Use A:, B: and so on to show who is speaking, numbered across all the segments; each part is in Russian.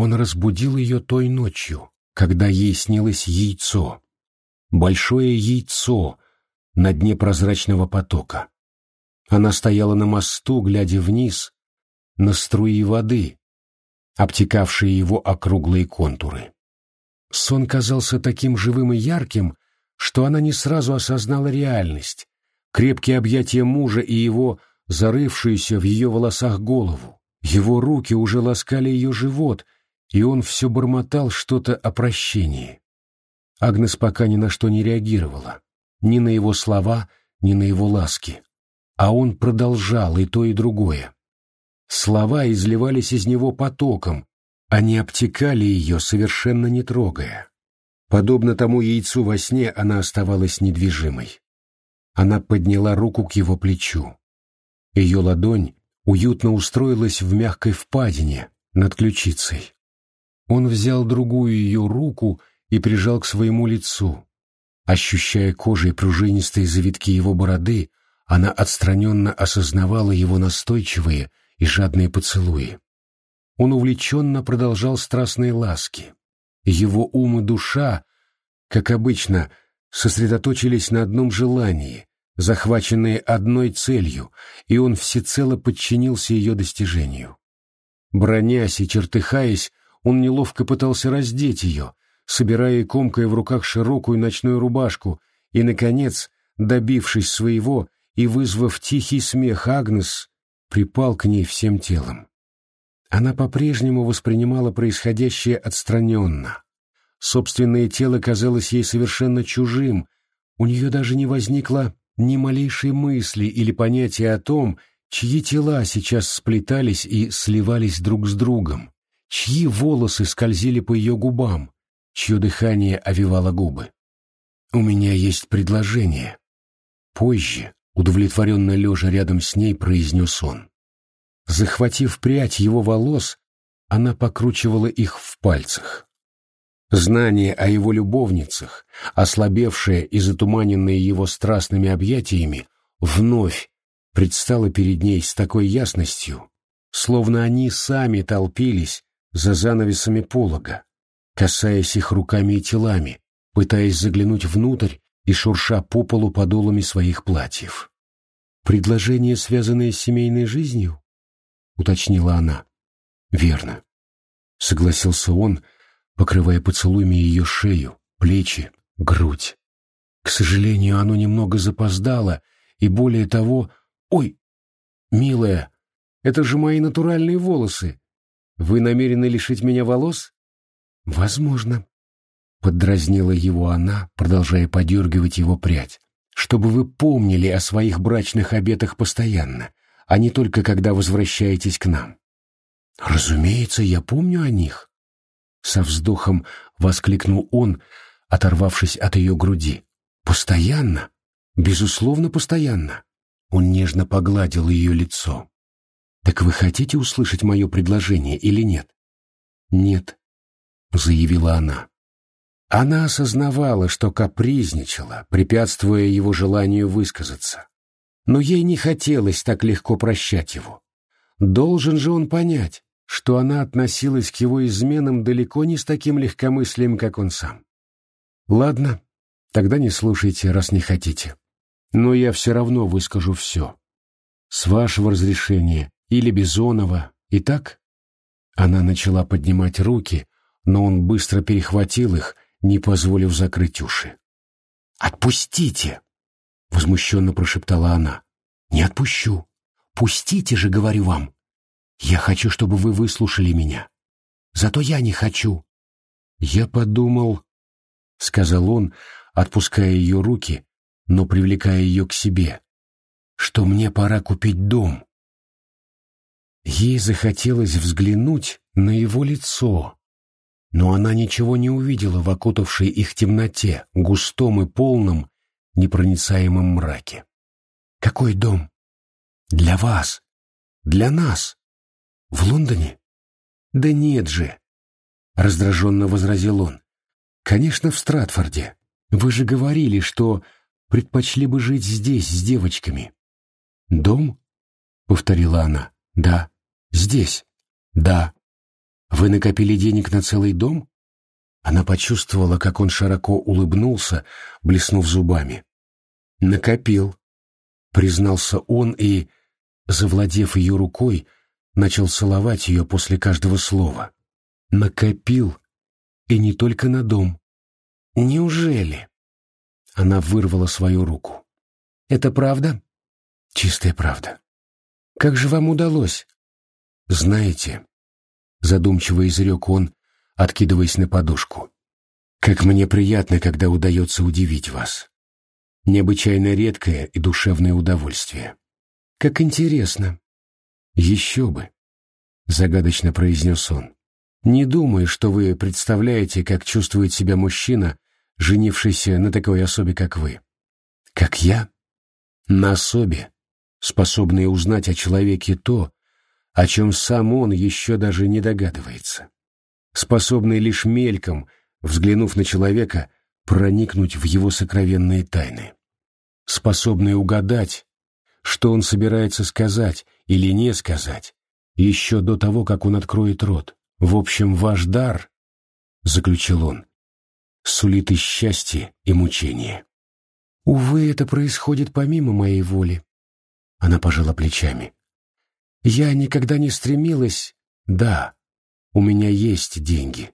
A: Он разбудил ее той ночью, когда ей снилось яйцо. Большое яйцо на дне прозрачного потока. Она стояла на мосту, глядя вниз, на струи воды, обтекавшие его округлые контуры. Сон казался таким живым и ярким, что она не сразу осознала реальность, крепкие объятия мужа и его зарывшуюся в ее волосах голову. Его руки уже ласкали ее живот, и он все бормотал что-то о прощении. Агнес пока ни на что не реагировала, ни на его слова, ни на его ласки. А он продолжал и то, и другое. Слова изливались из него потоком, они обтекали ее, совершенно не трогая. Подобно тому яйцу во сне, она оставалась недвижимой. Она подняла руку к его плечу. Ее ладонь уютно устроилась в мягкой впадине над ключицей. Он взял другую ее руку и прижал к своему лицу. Ощущая кожей пружинистые завитки его бороды, она отстраненно осознавала его настойчивые и жадные поцелуи. Он увлеченно продолжал страстные ласки. Его ум и душа, как обычно, сосредоточились на одном желании, захваченные одной целью, и он всецело подчинился ее достижению. Бронясь и чертыхаясь, он неловко пытался раздеть ее, собирая и комкая в руках широкую ночную рубашку, и, наконец, добившись своего и вызвав тихий смех Агнес, припал к ней всем телом. Она по-прежнему воспринимала происходящее отстраненно. Собственное тело казалось ей совершенно чужим, у нее даже не возникло ни малейшей мысли или понятия о том, чьи тела сейчас сплетались и сливались друг с другом, чьи волосы скользили по ее губам, чье дыхание овивало губы. «У меня есть предложение». Позже, удовлетворенно лежа рядом с ней, произнес он. Захватив прядь его волос, она покручивала их в пальцах. Знание о его любовницах, ослабевшее и затуманенное его страстными объятиями, вновь предстало перед ней с такой ясностью, словно они сами толпились за занавесами полога, касаясь их руками и телами, пытаясь заглянуть внутрь и шурша по полу подолами своих платьев. Предложение, связанное с семейной жизнью? уточнила она. Верно. Согласился он, покрывая поцелуями ее шею, плечи, грудь. К сожалению, оно немного запоздало, и более того... Ой, милая, это же мои натуральные волосы. Вы намерены лишить меня волос? Возможно. Поддразнила его она, продолжая подергивать его прядь. Чтобы вы помнили о своих брачных обетах постоянно, а не только когда возвращаетесь к нам. Разумеется, я помню о них. Со вздохом воскликнул он, оторвавшись от ее груди. Постоянно, безусловно, постоянно. Он нежно погладил ее лицо. Так вы хотите услышать мое предложение или нет? Нет, заявила она. Она осознавала, что капризничала, препятствуя его желанию высказаться но ей не хотелось так легко прощать его. Должен же он понять, что она относилась к его изменам далеко не с таким легкомыслием, как он сам. Ладно, тогда не слушайте, раз не хотите. Но я все равно выскажу все. С вашего разрешения или Бизонова, и так? Она начала поднимать руки, но он быстро перехватил их, не позволив закрыть уши. «Отпустите!» — возмущенно прошептала она. «Не отпущу. Пустите же, говорю вам. Я хочу, чтобы вы выслушали меня. Зато я не хочу». «Я подумал», — сказал он, отпуская ее руки, но привлекая ее к себе, «что мне пора купить дом». Ей захотелось взглянуть на его лицо, но она ничего не увидела в окутавшей их темноте, густом и полном, непроницаемом мраке. «Какой дом?» «Для вас. Для нас. В Лондоне?» «Да нет же!» — раздраженно возразил он. «Конечно, в Стратфорде. Вы же говорили, что предпочли бы жить здесь с девочками». «Дом?» — повторила она. «Да. Здесь. Да. Вы накопили денег на целый дом? Она почувствовала, как он широко улыбнулся, блеснув зубами. Накопил, признался он и, завладев ее рукой, начал целовать ее после каждого слова. Накопил, и не только на дом. Неужели? Она вырвала свою руку. Это правда? Чистая правда. Как же вам удалось? Знаете, задумчиво изрек он, откидываясь на подушку. Как мне приятно, когда удается удивить вас. Необычайно редкое и душевное удовольствие. Как интересно. Еще бы, загадочно произнес он. Не думаю, что вы представляете, как чувствует себя мужчина, женившийся на такой особе, как вы. Как я? На особе, способной узнать о человеке то, о чем сам он еще даже не догадывается. Способный лишь мельком, взглянув на человека, проникнуть в его сокровенные тайны. Способный угадать, что он собирается сказать или не сказать, еще до того, как он откроет рот. В общем, ваш дар, — заключил он, — сулит и счастье, и мучение. Увы, это происходит помимо моей воли. Она пожала плечами. Я никогда не стремилась... Да, у меня есть деньги.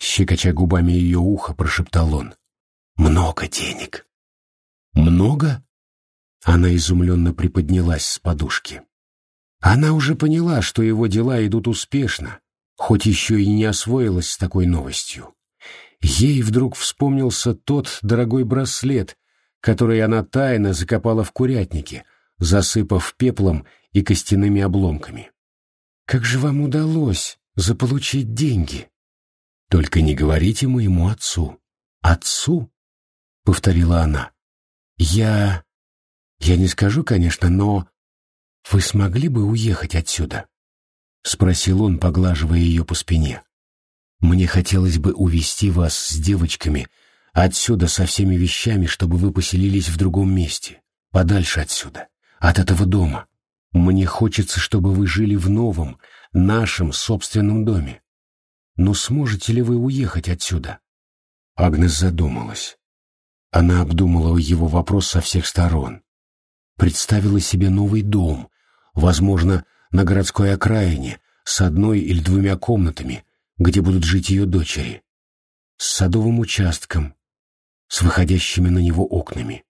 A: Щекоча губами ее ухо, прошептал он. Много денег. Много? Она изумленно приподнялась с подушки. Она уже поняла, что его дела идут успешно, хоть еще и не освоилась с такой новостью. Ей вдруг вспомнился тот дорогой браслет, который она тайно закопала в курятнике, засыпав пеплом и костяными обломками. «Как же вам удалось заполучить деньги?» «Только не говорите моему отцу». «Отцу?» — повторила она. «Я... я не скажу, конечно, но... Вы смогли бы уехать отсюда?» — спросил он, поглаживая ее по спине. «Мне хотелось бы увести вас с девочками отсюда со всеми вещами, чтобы вы поселились в другом месте, подальше отсюда, от этого дома. Мне хочется, чтобы вы жили в новом, нашем собственном доме. Но сможете ли вы уехать отсюда?» Агнес задумалась. Она обдумала его вопрос со всех сторон. Представила себе новый дом, возможно, на городской окраине, с одной или двумя комнатами, где будут жить ее дочери, с садовым участком, с выходящими на него окнами.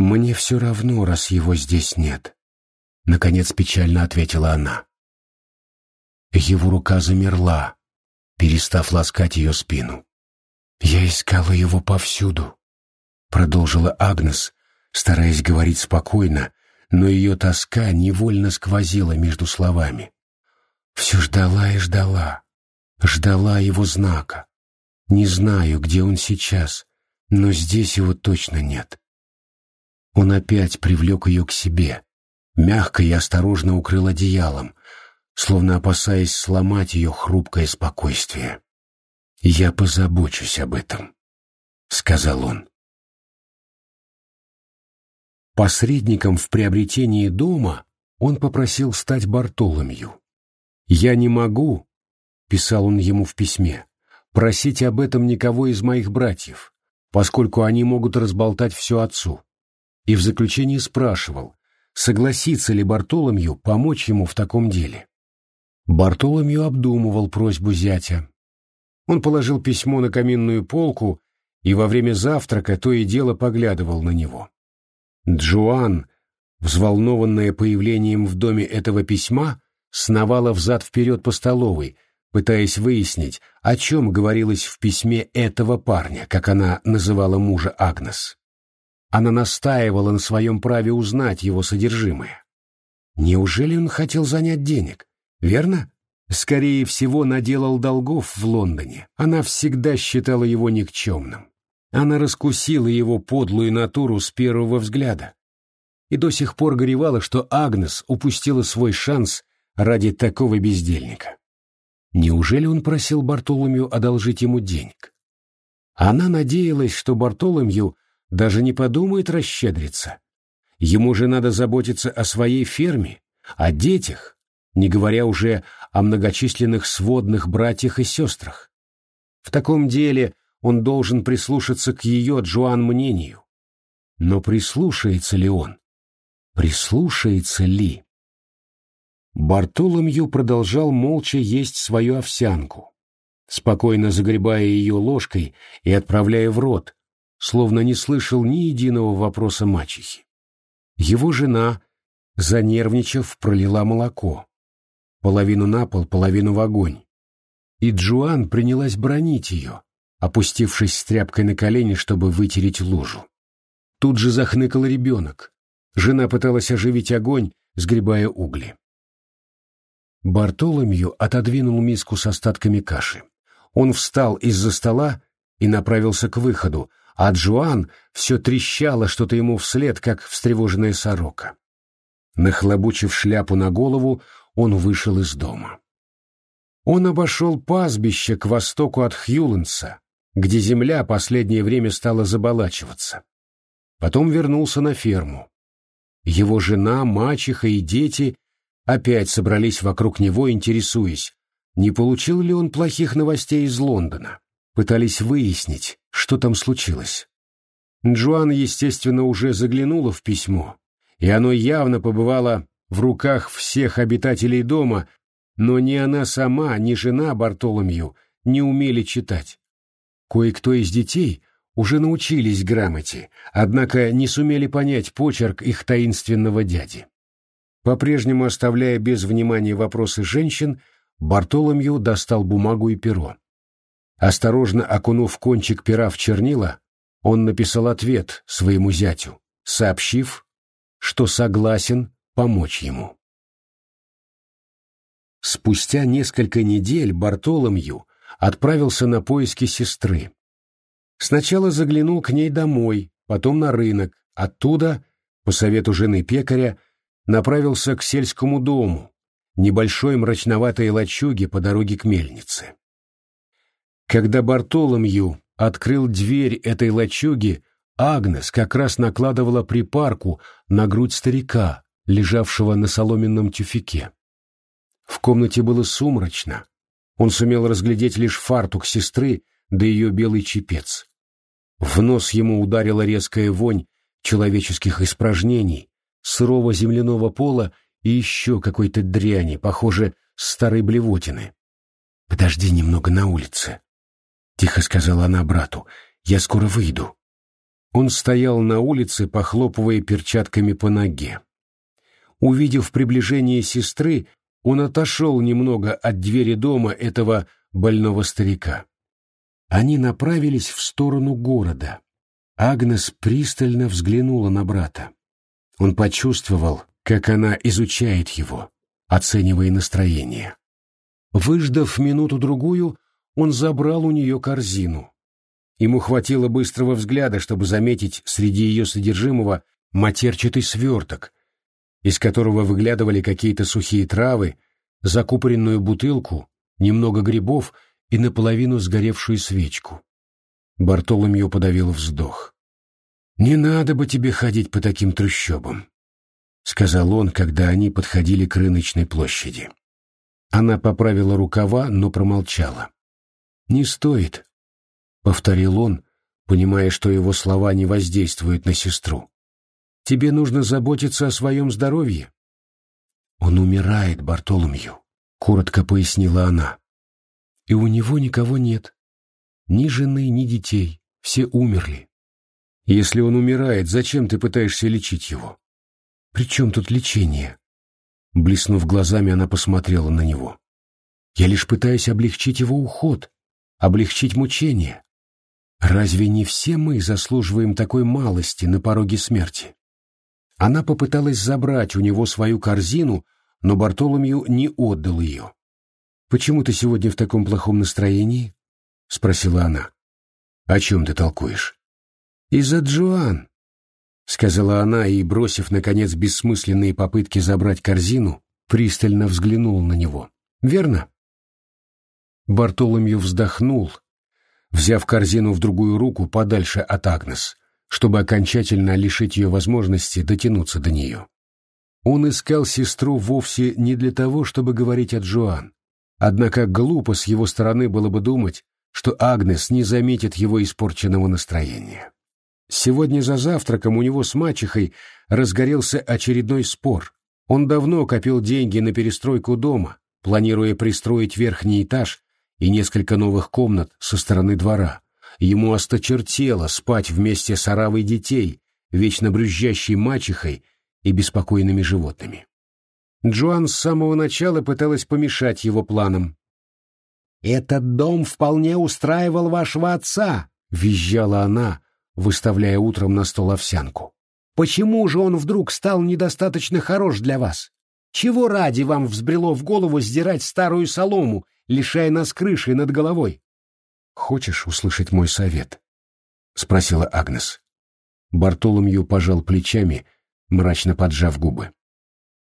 A: «Мне все равно, раз его здесь нет», — наконец печально ответила она. Его рука замерла, перестав ласкать ее спину. «Я искала его повсюду», — продолжила Агнес, стараясь говорить спокойно, но ее тоска невольно сквозила между словами. Все ждала и ждала, ждала его знака. Не знаю, где он сейчас, но здесь его точно нет. Он опять привлек ее к себе, мягко и осторожно укрыл одеялом, словно опасаясь сломать ее хрупкое спокойствие. «Я позабочусь об этом», — сказал он. Посредником в приобретении дома он попросил стать Бартоломью. «Я не могу», — писал он ему в письме, — «просить об этом никого из моих братьев, поскольку они могут разболтать все отцу». И в заключении спрашивал, согласится ли Бартоломью помочь ему в таком деле. Бартоломью обдумывал просьбу зятя. Он положил письмо на каминную полку и во время завтрака то и дело поглядывал на него. Джоан, взволнованная появлением в доме этого письма, сновала взад-вперед по столовой, пытаясь выяснить, о чем говорилось в письме этого парня, как она называла мужа Агнес. Она настаивала на своем праве узнать его содержимое. Неужели он хотел занять денег? Верно? Скорее всего, наделал долгов в Лондоне. Она всегда считала его никчемным. Она раскусила его подлую натуру с первого взгляда и до сих пор горевала, что Агнес упустила свой шанс ради такого бездельника. Неужели он просил Бартоломью одолжить ему денег? Она надеялась, что Бартоломью даже не подумает расщедриться. Ему же надо заботиться о своей ферме, о детях, не говоря уже о многочисленных сводных братьях и сестрах. В таком деле он должен прислушаться к ее Джоан мнению. Но прислушается ли он? Прислушается ли? Бартоломью продолжал молча есть свою овсянку, спокойно загребая ее ложкой и отправляя в рот, словно не слышал ни единого вопроса мачехи. Его жена, занервничав, пролила молоко. Половину на пол, половину в огонь. И Джоан принялась бронить ее, опустившись с тряпкой на колени, чтобы вытереть лужу. Тут же захныкал ребенок. Жена пыталась оживить огонь, сгребая угли. Бартоломью отодвинул миску с остатками каши. Он встал из-за стола и направился к выходу, а Джоан все трещала что-то ему вслед, как встревоженная сорока. Нахлобучив шляпу на голову, он вышел из дома. Он обошел пастбище к востоку от Хьюленса, где земля последнее время стала заболачиваться. Потом вернулся на ферму. Его жена, мачеха и дети опять собрались вокруг него, интересуясь, не получил ли он плохих новостей из Лондона. Пытались выяснить, что там случилось. Джоан, естественно, уже заглянула в письмо, и оно явно побывало в руках всех обитателей дома, но ни она сама, ни жена Бартоломью не умели читать. Кое-кто из детей уже научились грамоте, однако не сумели понять почерк их таинственного дяди. По-прежнему оставляя без внимания вопросы женщин, Бартоломью достал бумагу и перо. Осторожно окунув кончик пера в чернила, он написал ответ своему зятю, сообщив, что согласен помочь ему. Спустя несколько недель Бартоломью отправился на поиски сестры. Сначала заглянул к ней домой, потом на рынок, оттуда, по совету жены пекаря, направился к сельскому дому, небольшой мрачноватой лачуге по дороге к мельнице. Когда Бартоломью открыл дверь этой лачуги, Агнес как раз накладывала припарку на грудь старика, лежавшего на соломенном тюфике. В комнате было сумрачно. Он сумел разглядеть лишь фартук сестры да ее белый чепец. В нос ему ударила резкая вонь человеческих испражнений, сырого земляного пола и еще какой-то дряни, похоже, старой блевотины. «Подожди немного на улице», — тихо сказала она брату, — «я скоро выйду». Он стоял на улице, похлопывая перчатками по ноге. Увидев приближение сестры, он отошел немного от двери дома этого больного старика. Они направились в сторону города. Агнес пристально взглянула на брата. Он почувствовал, как она изучает его, оценивая настроение. Выждав минуту-другую, он забрал у нее корзину. Ему хватило быстрого взгляда, чтобы заметить среди ее содержимого матерчатый сверток, из которого выглядывали какие-то сухие травы, закупоренную бутылку, немного грибов и наполовину сгоревшую свечку. Бартоломью подавил вздох. «Не надо бы тебе ходить по таким трущобам», — сказал он, когда они подходили к рыночной площади. Она поправила рукава, но промолчала. «Не стоит», — повторил он, понимая, что его слова не воздействуют на сестру. «Тебе нужно заботиться о своем здоровье». «Он умирает, Бартоломью», — коротко пояснила она. «И у него никого нет. Ни жены, ни детей. Все умерли. Если он умирает, зачем ты пытаешься лечить его?» «При чем тут лечение?» Блеснув глазами, она посмотрела на него. «Я лишь пытаюсь облегчить его уход, облегчить мучение. Разве не все мы заслуживаем такой малости на пороге смерти? Она попыталась забрать у него свою корзину, но Бартоломью не отдал ее. «Почему ты сегодня в таком плохом настроении?» — спросила она. «О чем ты толкуешь?» «Из-за Джоан», — сказала она и, бросив, наконец, бессмысленные попытки забрать корзину, пристально взглянул на него. «Верно?» Бартоломью вздохнул, взяв корзину в другую руку подальше от Агнес, чтобы окончательно лишить ее возможности дотянуться до нее. Он искал сестру вовсе не для того, чтобы говорить о Джоан. Однако глупо с его стороны было бы думать, что Агнес не заметит его испорченного настроения. Сегодня за завтраком у него с мачехой разгорелся очередной спор. Он давно копил деньги на перестройку дома, планируя пристроить верхний этаж и несколько новых комнат со стороны двора. Ему осточертело спать вместе с оравой детей, вечно брюзжащей мачехой и беспокойными животными. Джоан с самого начала пыталась помешать его планам. «Этот дом вполне устраивал вашего отца», — визжала она, выставляя утром на стол овсянку. «Почему же он вдруг стал недостаточно хорош для вас? Чего ради вам взбрело в голову сдирать старую солому, лишая нас крыши над головой?» «Хочешь услышать мой совет?» — спросила Агнес. Бартоломью пожал плечами, мрачно поджав губы.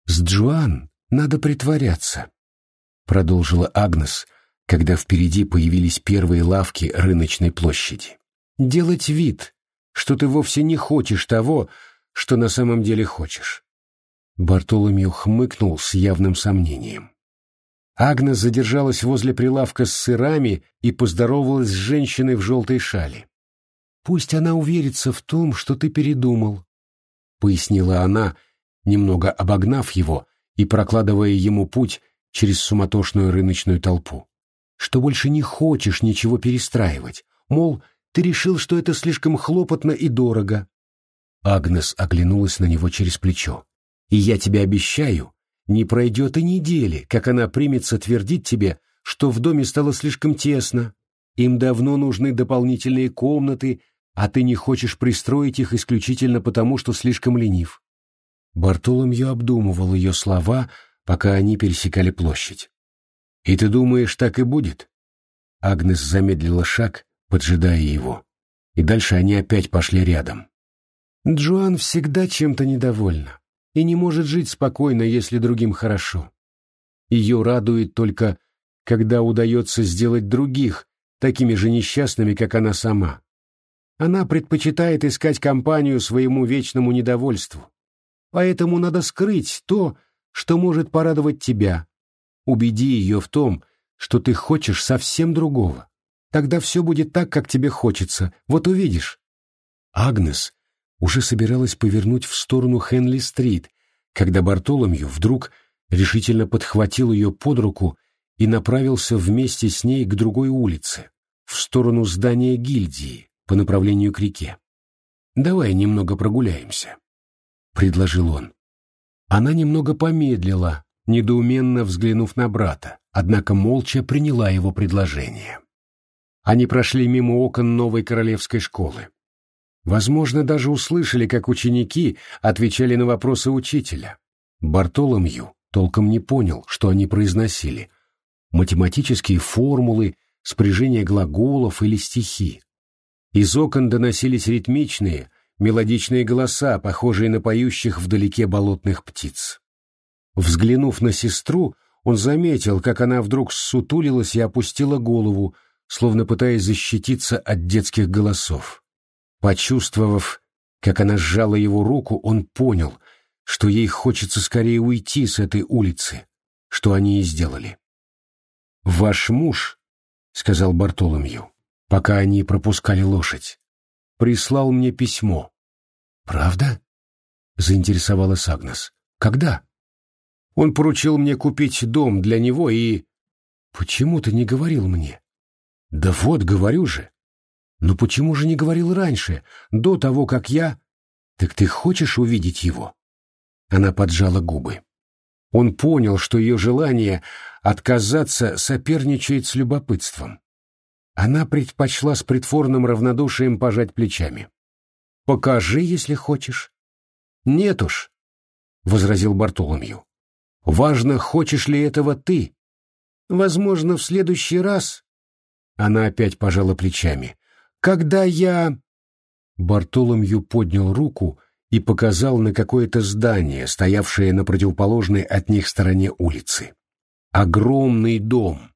A: «С Джоан надо притворяться», — продолжила Агнес, когда впереди появились первые лавки рыночной площади. «Делать вид, что ты вовсе не хочешь того, что на самом деле хочешь». Бартоломью хмыкнул с явным сомнением. Агнес задержалась возле прилавка с сырами и поздоровалась с женщиной в желтой шали. «Пусть она уверится в том, что ты передумал», — пояснила она, немного обогнав его и прокладывая ему путь через суматошную рыночную толпу. «Что больше не хочешь ничего перестраивать, мол, ты решил, что это слишком хлопотно и дорого». Агнес оглянулась на него через плечо. «И я тебе обещаю, не пройдет и недели, как она примется твердить тебе, что в доме стало слишком тесно, им давно нужны дополнительные комнаты, а ты не хочешь пристроить их исключительно потому, что слишком ленив. Бартоломью обдумывал ее слова, пока они пересекали площадь. «И ты думаешь, так и будет?» Агнес замедлила шаг, поджидая его. И дальше они опять пошли рядом. Джоан всегда чем-то недовольна и не может жить спокойно, если другим хорошо. Ее радует только, когда удается сделать других такими же несчастными, как она сама. Она предпочитает искать компанию своему вечному недовольству. Поэтому надо скрыть то, что может порадовать тебя. Убеди ее в том, что ты хочешь совсем другого. Тогда все будет так, как тебе хочется. Вот увидишь. Агнес уже собиралась повернуть в сторону Хенли-стрит, когда Бартоломью вдруг решительно подхватил ее под руку и направился вместе с ней к другой улице, в сторону здания гильдии, по направлению к реке. «Давай немного прогуляемся», — предложил он. Она немного помедлила, недоуменно взглянув на брата, однако молча приняла его предложение. Они прошли мимо окон новой королевской школы. Возможно, даже услышали, как ученики отвечали на вопросы учителя. Бартоломью толком не понял, что они произносили. Математические формулы, спряжение глаголов или стихи. Из окон доносились ритмичные, мелодичные голоса, похожие на поющих вдалеке болотных птиц. Взглянув на сестру, он заметил, как она вдруг ссутулилась и опустила голову, словно пытаясь защититься от детских голосов. Почувствовав, как она сжала его руку, он понял, что ей хочется скорее уйти с этой улицы, что они и сделали. «Ваш муж», — сказал Бартоломью, пока они пропускали лошадь, — «прислал мне письмо». «Правда?» — заинтересовалась Агнес. «Когда?» «Он поручил мне купить дом для него и...» «Почему ты не говорил мне?» «Да вот, говорю же. Но почему же не говорил раньше, до того, как я... Так ты хочешь увидеть его? Она поджала губы. Он понял, что ее желание отказаться соперничает с любопытством. Она предпочла с притворным равнодушием пожать плечами. «Покажи, если хочешь». «Нет уж», — возразил Бартоломью. «Важно, хочешь ли этого ты. Возможно, в следующий раз...» Она опять пожала плечами. Когда я...» Бартоломью поднял руку и показал на какое-то здание, стоявшее на противоположной от них стороне улицы. Огромный дом,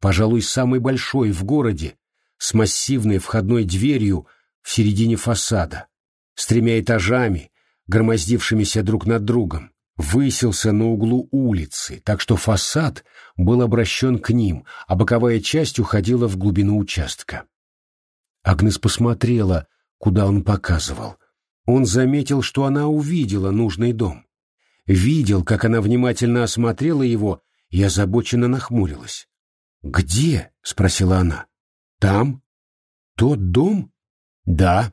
A: пожалуй, самый большой в городе, с массивной входной дверью в середине фасада, с тремя этажами, громоздившимися друг над другом, высился на углу улицы, так что фасад был обращен к ним, а боковая часть уходила в глубину участка. Агнес посмотрела, куда он показывал. Он заметил, что она увидела нужный дом. Видел, как она внимательно осмотрела его и озабоченно нахмурилась. «Где?» — спросила она. «Там? Тот дом?» «Да».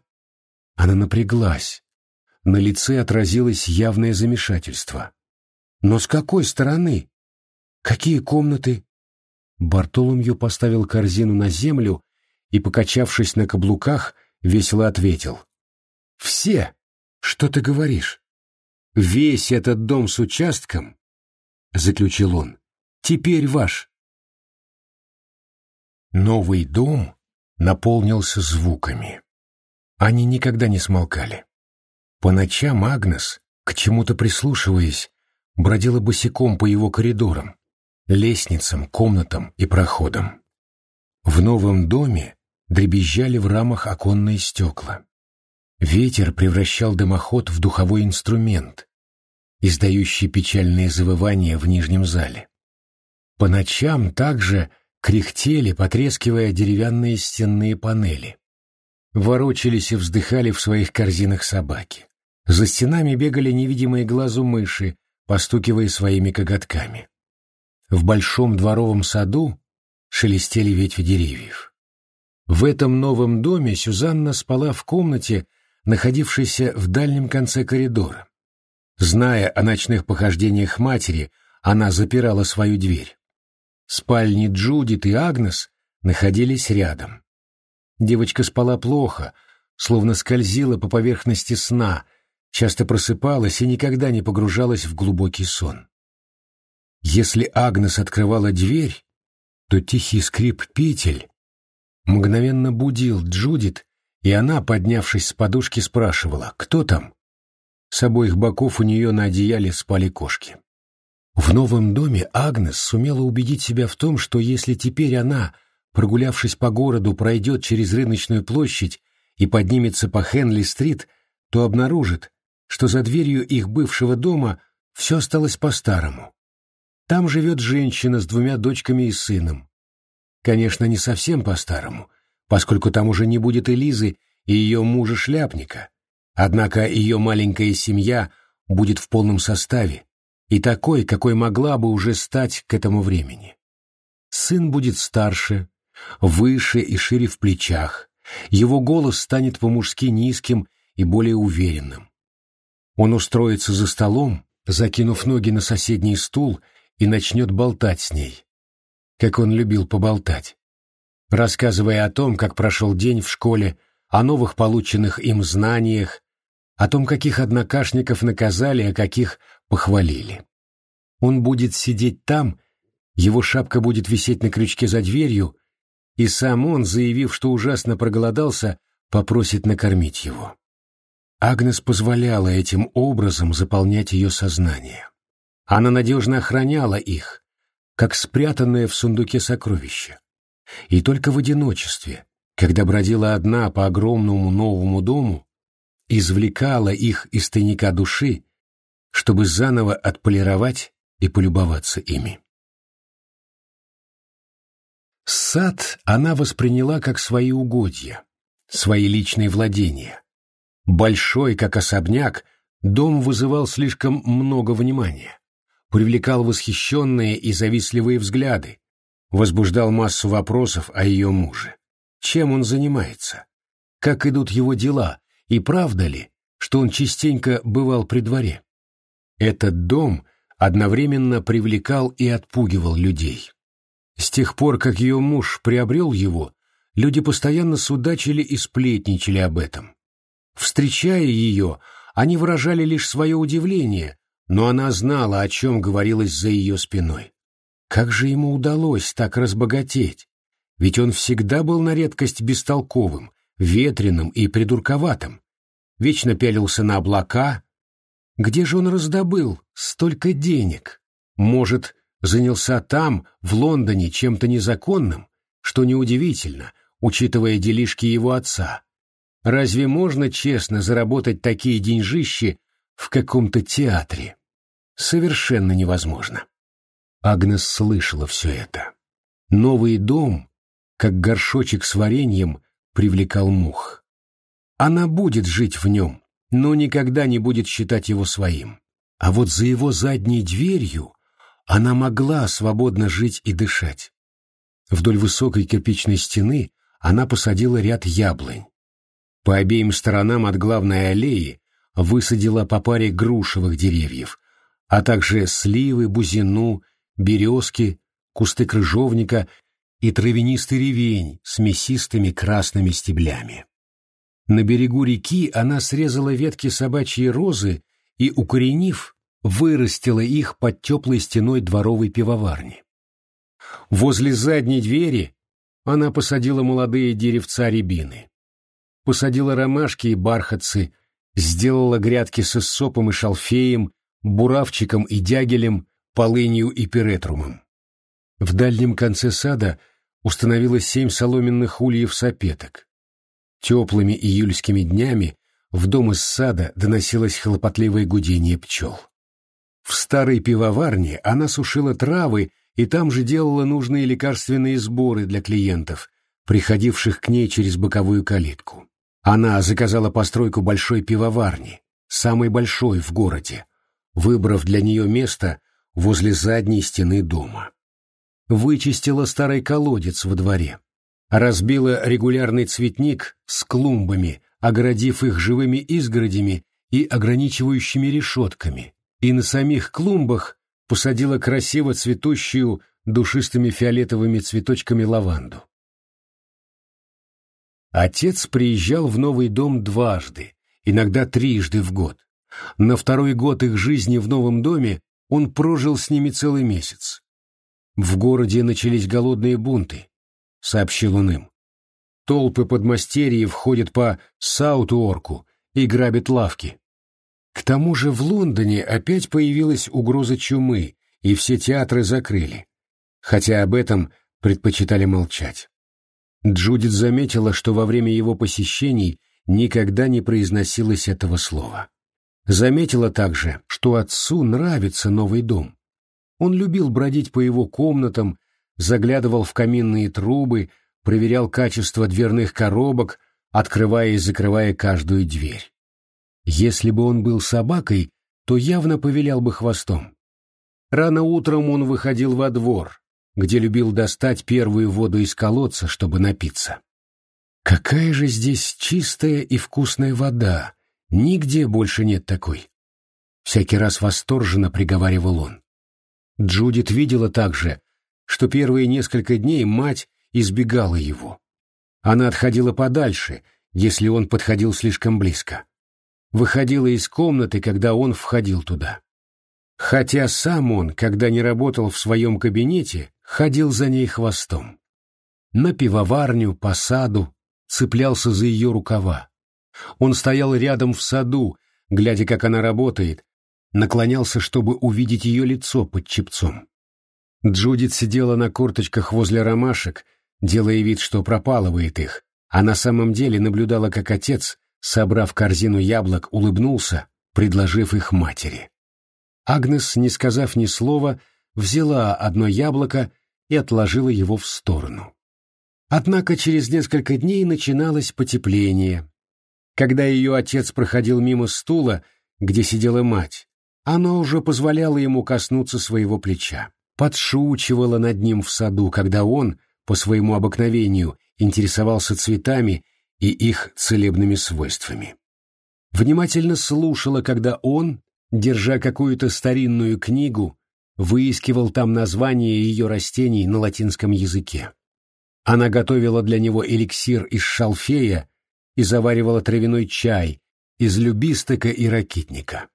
A: Она напряглась. На лице отразилось явное замешательство. «Но с какой стороны? Какие комнаты?» Бартоломью поставил корзину на землю и, покачавшись на каблуках, весело ответил. «Все! Что ты говоришь? Весь этот дом с участком, — заключил он, — теперь ваш». Новый дом наполнился звуками. Они никогда не смолкали. По ночам Агнес, к чему-то прислушиваясь, бродила босиком по его коридорам, лестницам, комнатам и проходам. В новом доме дребезжали в рамах оконные стекла. Ветер превращал дымоход в духовой инструмент, издающий печальные завывания в нижнем зале. По ночам также кряхтели, потрескивая деревянные стенные панели. Ворочались и вздыхали в своих корзинах собаки. За стенами бегали невидимые глазу мыши, постукивая своими коготками. В большом дворовом саду шелестели ветви деревьев. В этом новом доме Сюзанна спала в комнате, находившейся в дальнем конце коридора. Зная о ночных похождениях матери, она запирала свою дверь. Спальни Джудит и Агнес находились рядом. Девочка спала плохо, словно скользила по поверхности сна — часто просыпалась и никогда не погружалась в глубокий сон. Если Агнес открывала дверь, то тихий скрип петель мгновенно будил Джудит, и она, поднявшись с подушки, спрашивала, кто там? С обоих боков у нее на одеяле спали кошки. В новом доме Агнес сумела убедить себя в том, что если теперь она, прогулявшись по городу, пройдет через рыночную площадь и поднимется по Хенли-стрит, то обнаружит, что за дверью их бывшего дома все осталось по-старому. Там живет женщина с двумя дочками и сыном. Конечно, не совсем по-старому, поскольку там уже не будет Элизы и ее мужа-шляпника. Однако ее маленькая семья будет в полном составе, и такой, какой могла бы уже стать к этому времени. Сын будет старше, выше и шире в плечах, его голос станет по-мужски низким и более уверенным. Он устроится за столом, закинув ноги на соседний стул, и начнет болтать с ней, как он любил поболтать, рассказывая о том, как прошел день в школе, о новых полученных им знаниях, о том, каких однокашников наказали, а каких похвалили. Он будет сидеть там, его шапка будет висеть на крючке за дверью, и сам он, заявив, что ужасно проголодался, попросит накормить его. Агнес позволяла этим образом заполнять ее сознание. Она надежно охраняла их, как спрятанное в сундуке сокровище. И только в одиночестве, когда бродила одна по огромному новому дому, извлекала их из тайника души, чтобы заново отполировать и полюбоваться ими. Сад она восприняла как свои угодья, свои личные владения, Большой, как особняк, дом вызывал слишком много внимания, привлекал восхищенные и завистливые взгляды, возбуждал массу вопросов о ее муже. Чем он занимается? Как идут его дела? И правда ли, что он частенько бывал при дворе? Этот дом одновременно привлекал и отпугивал людей. С тех пор, как ее муж приобрел его, люди постоянно судачили и сплетничали об этом. Встречая ее, они выражали лишь свое удивление, но она знала, о чем говорилось за ее спиной. Как же ему удалось так разбогатеть? Ведь он всегда был на редкость бестолковым, ветреным и придурковатым. Вечно пялился на облака. Где же он раздобыл столько денег? Может, занялся там, в Лондоне, чем-то незаконным, что неудивительно, учитывая делишки его отца. Разве можно честно заработать такие деньжищи в каком-то театре? Совершенно невозможно. Агнес слышала все это. Новый дом, как горшочек с вареньем, привлекал мух. Она будет жить в нем, но никогда не будет считать его своим. А вот за его задней дверью она могла свободно жить и дышать. Вдоль высокой кирпичной стены она посадила ряд яблонь. По обеим сторонам от главной аллеи высадила по паре грушевых деревьев, а также сливы, бузину, березки, кусты крыжовника и травянистый ревень с мясистыми красными стеблями. На берегу реки она срезала ветки собачьей розы и, укоренив, вырастила их под теплой стеной дворовой пивоварни. Возле задней двери она посадила молодые деревца рябины. Посадила ромашки и бархатцы, сделала грядки с иссопом и шалфеем, буравчиком и дягелем, полынью и перетрумом. В дальнем конце сада установилось семь соломенных ульев сапеток. Теплыми июльскими днями в дом из сада доносилось хлопотливое гудение пчел. В старой пивоварне она сушила травы и там же делала нужные лекарственные сборы для клиентов, приходивших к ней через боковую калитку. Она заказала постройку большой пивоварни, самой большой в городе, выбрав для нее место возле задней стены дома. Вычистила старый колодец во дворе, разбила регулярный цветник с клумбами, огородив их живыми изгородями и ограничивающими решетками, и на самих клумбах посадила красиво цветущую душистыми фиолетовыми цветочками лаванду. Отец приезжал в новый дом дважды, иногда трижды в год. На второй год их жизни в новом доме он прожил с ними целый месяц. В городе начались голодные бунты, сообщил он им. Толпы подмастерьев ходят по Саут-Орку и грабят лавки. К тому же в Лондоне опять появилась угроза чумы, и все театры закрыли, хотя об этом предпочитали молчать. Джудит заметила, что во время его посещений никогда не произносилось этого слова. Заметила также, что отцу нравится новый дом. Он любил бродить по его комнатам, заглядывал в каминные трубы, проверял качество дверных коробок, открывая и закрывая каждую дверь. Если бы он был собакой, то явно повилял бы хвостом. Рано утром он выходил во двор, где любил достать первую воду из колодца, чтобы напиться. Какая же здесь чистая и вкусная вода! Нигде больше нет такой. Всякий раз восторженно приговаривал он. Джудит видела также, что первые несколько дней мать избегала его. Она отходила подальше, если он подходил слишком близко выходила из комнаты, когда он входил туда. Хотя сам он, когда не работал в своем кабинете, ходил за ней хвостом. На пивоварню, по саду, цеплялся за ее рукава. Он стоял рядом в саду, глядя, как она работает, наклонялся, чтобы увидеть ее лицо под чепцом. Джудит сидела на корточках возле ромашек, делая вид, что пропалывает их, а на самом деле наблюдала, как отец собрав корзину яблок, улыбнулся, предложив их матери. Агнес, не сказав ни слова, взяла одно яблоко и отложила его в сторону. Однако через несколько дней начиналось потепление. Когда ее отец проходил мимо стула, где сидела мать, она уже позволяла ему коснуться своего плеча, подшучивала над ним в саду, когда он, по своему обыкновению, интересовался цветами и их целебными свойствами. Внимательно слушала, когда он, держа какую-то старинную книгу, выискивал там название ее растений на латинском языке. Она готовила для него эликсир из шалфея и заваривала травяной чай из любистока и ракитника.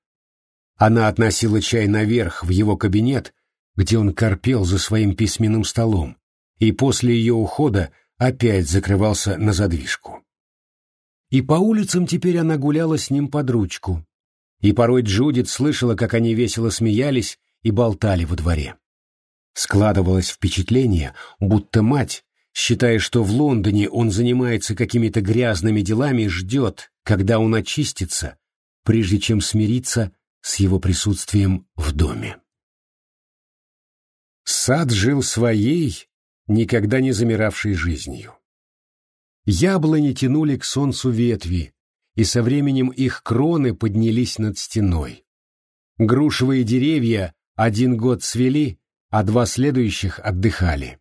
A: Она относила чай наверх в его кабинет, где он корпел за своим письменным столом, и после ее ухода опять закрывался на задвижку. И по улицам теперь она гуляла с ним под ручку. И порой Джудит слышала, как они весело смеялись и болтали во дворе. Складывалось впечатление, будто мать, считая, что в Лондоне он занимается какими-то грязными делами, ждет, когда он очистится, прежде чем смириться с его присутствием в доме. Сад жил своей, никогда не замиравшей жизнью. Яблони тянули к солнцу ветви, и со временем их кроны поднялись над стеной. Грушевые деревья один год цвели, а два следующих отдыхали.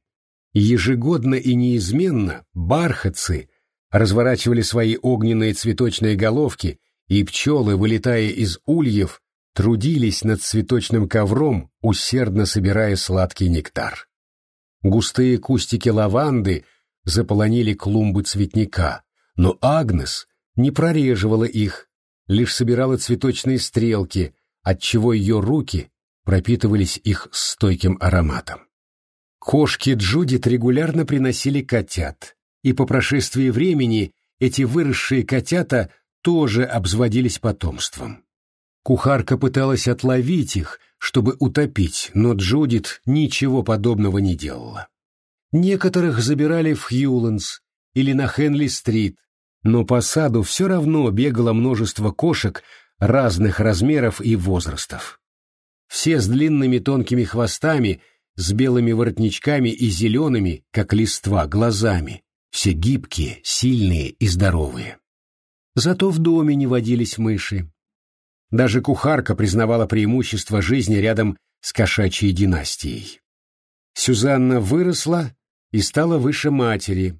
A: Ежегодно и неизменно бархатцы разворачивали свои огненные цветочные головки, и пчелы, вылетая из ульев, трудились над цветочным ковром, усердно собирая сладкий нектар. Густые кустики лаванды заполонили клумбы цветника, но Агнес не прореживала их, лишь собирала цветочные стрелки, отчего ее руки пропитывались их стойким ароматом. Кошки Джудит регулярно приносили котят, и по прошествии времени эти выросшие котята тоже обзводились потомством. Кухарка пыталась отловить их, чтобы утопить, но Джудит ничего подобного не делала. Некоторых забирали в Хьюландс или на Хенли-стрит, но по саду все равно бегало множество кошек разных размеров и возрастов. Все с длинными тонкими хвостами, с белыми воротничками и зелеными, как листва, глазами, все гибкие, сильные и здоровые. Зато в доме не водились мыши. Даже кухарка признавала преимущество жизни рядом с кошачьей династией. Сюзанна выросла и стала выше матери.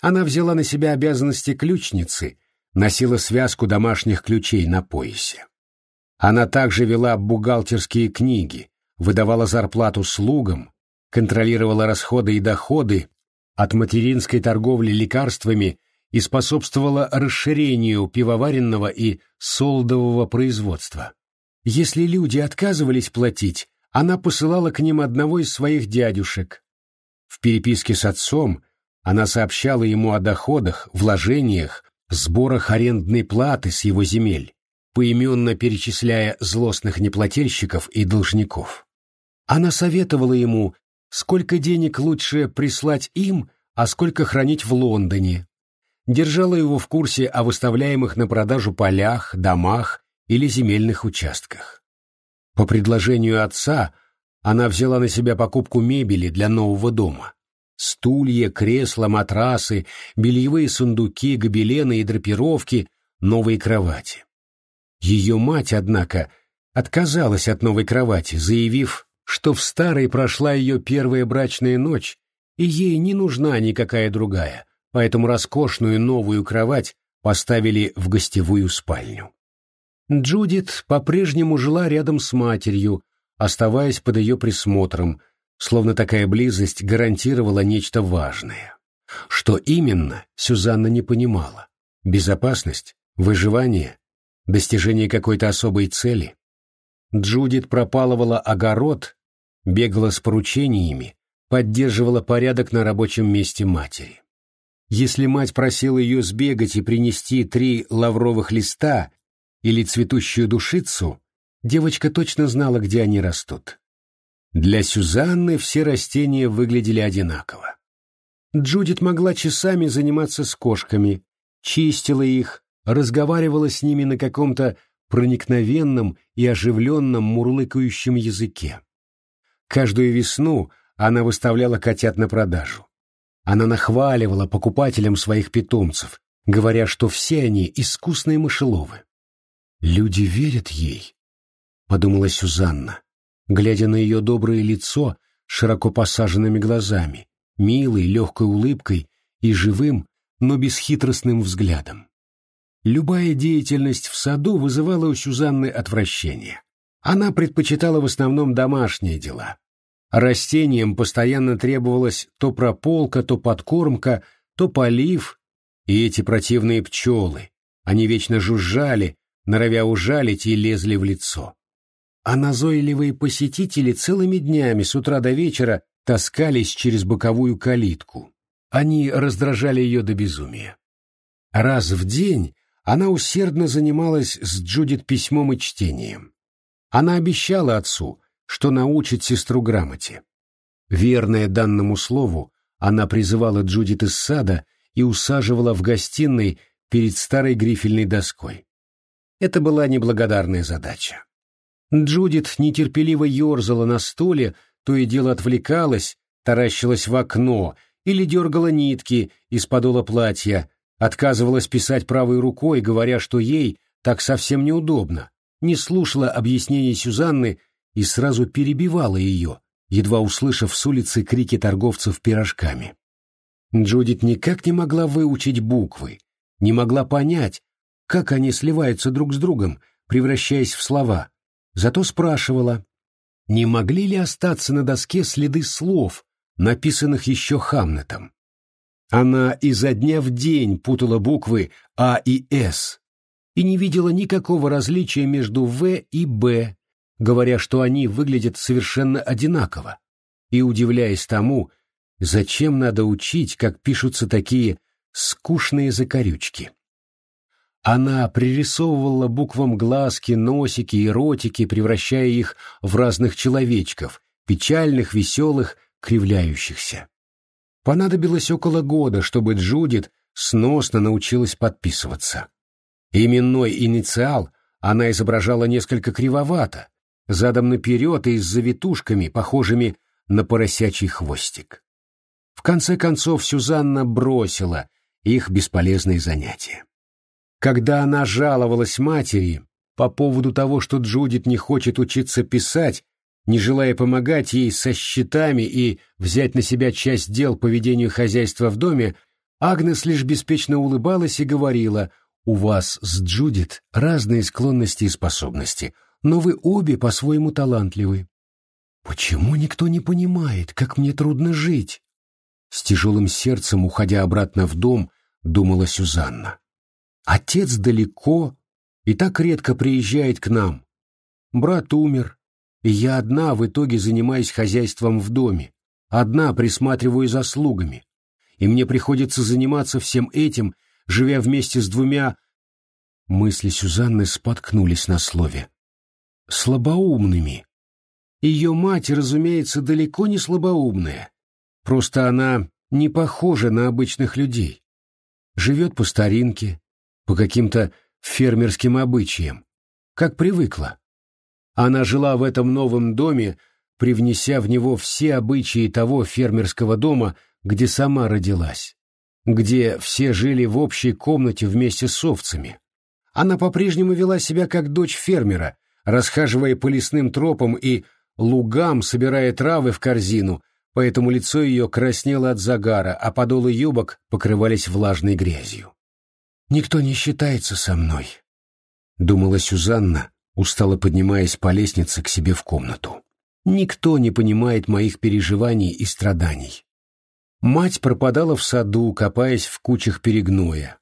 A: Она взяла на себя обязанности ключницы, носила связку домашних ключей на поясе. Она также вела бухгалтерские книги, выдавала зарплату слугам, контролировала расходы и доходы от материнской торговли лекарствами и способствовала расширению пивоваренного и солдового производства. Если люди отказывались платить, она посылала к ним одного из своих дядюшек, в переписке с отцом она сообщала ему о доходах, вложениях, сборах арендной платы с его земель, поименно перечисляя злостных неплательщиков и должников. Она советовала ему, сколько денег лучше прислать им, а сколько хранить в Лондоне. Держала его в курсе о выставляемых на продажу полях, домах или земельных участках. По предложению отца она взяла на себя покупку мебели для нового дома. Стулья, кресла, матрасы, бельевые сундуки, гобелены и драпировки, новые кровати. Ее мать, однако, отказалась от новой кровати, заявив, что в старой прошла ее первая брачная ночь, и ей не нужна никакая другая, поэтому роскошную новую кровать поставили в гостевую спальню. Джудит по-прежнему жила рядом с матерью, оставаясь под ее присмотром, словно такая близость гарантировала нечто важное. Что именно, Сюзанна не понимала. Безопасность? Выживание? Достижение какой-то особой цели? Джудит пропалывала огород, бегала с поручениями, поддерживала порядок на рабочем месте матери. Если мать просила ее сбегать и принести три лавровых листа или цветущую душицу, Девочка точно знала, где они растут. Для Сюзанны все растения выглядели одинаково. Джудит могла часами заниматься с кошками, чистила их, разговаривала с ними на каком-то проникновенном и оживленном мурлыкающем языке. Каждую весну она выставляла котят на продажу. Она нахваливала покупателям своих питомцев, говоря, что все они искусные мышеловы. Люди верят ей, подумала Сюзанна, глядя на ее доброе лицо широко посаженными глазами, милой, легкой улыбкой и живым, но бесхитростным взглядом. Любая деятельность в саду вызывала у Сюзанны отвращение. Она предпочитала в основном домашние дела. Растениям постоянно требовалась то прополка, то подкормка, то полив, и эти противные пчелы. Они вечно жужжали, норовя ужалить и лезли в лицо а назойливые посетители целыми днями с утра до вечера таскались через боковую калитку. Они раздражали ее до безумия. Раз в день она усердно занималась с Джудит письмом и чтением. Она обещала отцу, что научит сестру грамоте. Верная данному слову, она призывала Джудит из сада и усаживала в гостиной перед старой грифельной доской. Это была неблагодарная задача. Джудит нетерпеливо ерзала на стуле, то и дело отвлекалась, таращилась в окно или дергала нитки из подола платья, отказывалась писать правой рукой, говоря, что ей так совсем неудобно, не слушала объяснений Сюзанны и сразу перебивала ее, едва услышав с улицы крики торговцев пирожками. Джудит никак не могла выучить буквы, не могла понять, как они сливаются друг с другом, превращаясь в слова. Зато спрашивала, не могли ли остаться на доске следы слов, написанных еще Хамнетом. Она изо дня в день путала буквы А и С и не видела никакого различия между В и Б, говоря, что они выглядят совершенно одинаково, и удивляясь тому, зачем надо учить, как пишутся такие скучные закорючки. Она пририсовывала буквам глазки, носики и ротики, превращая их в разных человечков, печальных, веселых, кривляющихся. Понадобилось около года, чтобы Джудит сносно научилась подписываться. Именной инициал она изображала несколько кривовато, задом наперед и с завитушками, похожими на поросячий хвостик. В конце концов Сюзанна бросила их бесполезные занятия. Когда она жаловалась матери по поводу того, что Джудит не хочет учиться писать, не желая помогать ей со счетами и взять на себя часть дел по ведению хозяйства в доме, Агнес лишь беспечно улыбалась и говорила, «У вас с Джудит разные склонности и способности, но вы обе по-своему талантливы». «Почему никто не понимает, как мне трудно жить?» С тяжелым сердцем, уходя обратно в дом, думала Сюзанна. «Отец далеко и так редко приезжает к нам. Брат умер, и я одна в итоге занимаюсь хозяйством в доме, одна присматриваю за слугами, и мне приходится заниматься всем этим, живя вместе с двумя... Мысли Сюзанны споткнулись на слове. Слабоумными. Ее мать, разумеется, далеко не слабоумная. Просто она не похожа на обычных людей. Живет по старинке, по каким-то фермерским обычаям, как привыкла. Она жила в этом новом доме, привнеся в него все обычаи того фермерского дома, где сама родилась, где все жили в общей комнате вместе с овцами. Она по-прежнему вела себя как дочь фермера, расхаживая по лесным тропам и лугам, собирая травы в корзину, поэтому лицо ее краснело от загара, а подолы юбок покрывались влажной грязью. «Никто не считается со мной», — думала Сюзанна, устало поднимаясь по лестнице к себе в комнату. Никто не понимает моих переживаний и страданий. Мать пропадала в саду, копаясь в кучах перегноя.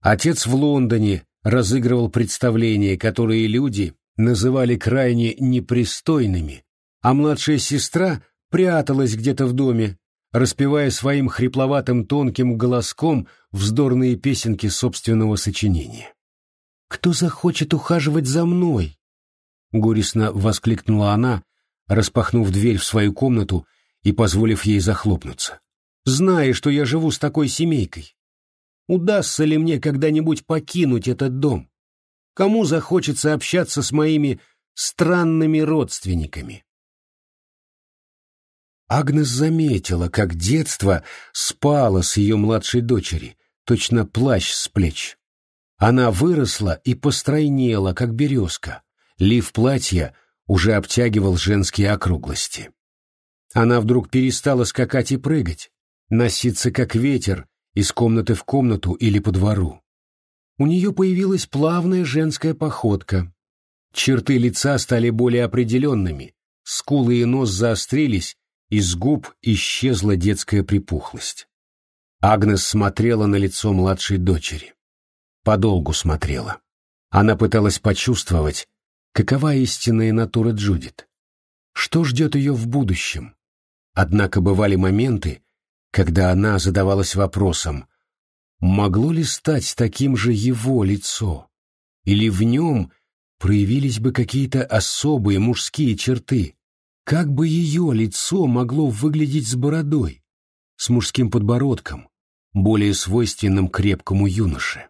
A: Отец в Лондоне разыгрывал представления, которые люди называли крайне непристойными, а младшая сестра пряталась где-то в доме, распевая своим хрипловатым тонким голоском вздорные песенки собственного сочинения. Кто захочет ухаживать за мной? Горестно воскликнула она, распахнув дверь в свою комнату и позволив ей захлопнуться. Зная, что я живу с такой семейкой. Удастся ли мне когда-нибудь покинуть этот дом? Кому захочется общаться с моими странными родственниками? Агнес заметила, как детство спало с ее младшей дочери, точно плащ с плеч. Она выросла и постройнела, как березка. Лиф платья уже обтягивал женские округлости. Она вдруг перестала скакать и прыгать, носиться как ветер из комнаты в комнату или по двору. У нее появилась плавная женская походка. Черты лица стали более определенными, скулы и нос заострились, из губ исчезла детская припухлость. Агнес смотрела на лицо младшей дочери подолгу смотрела. Она пыталась почувствовать, какова истинная натура Джудит. Что ждет ее в будущем? Однако бывали моменты, когда она задавалась вопросом, могло ли стать таким же его лицо? Или в нем проявились бы какие-то особые мужские черты? Как бы ее лицо могло выглядеть с бородой, с мужским подбородком, более свойственным крепкому юноше?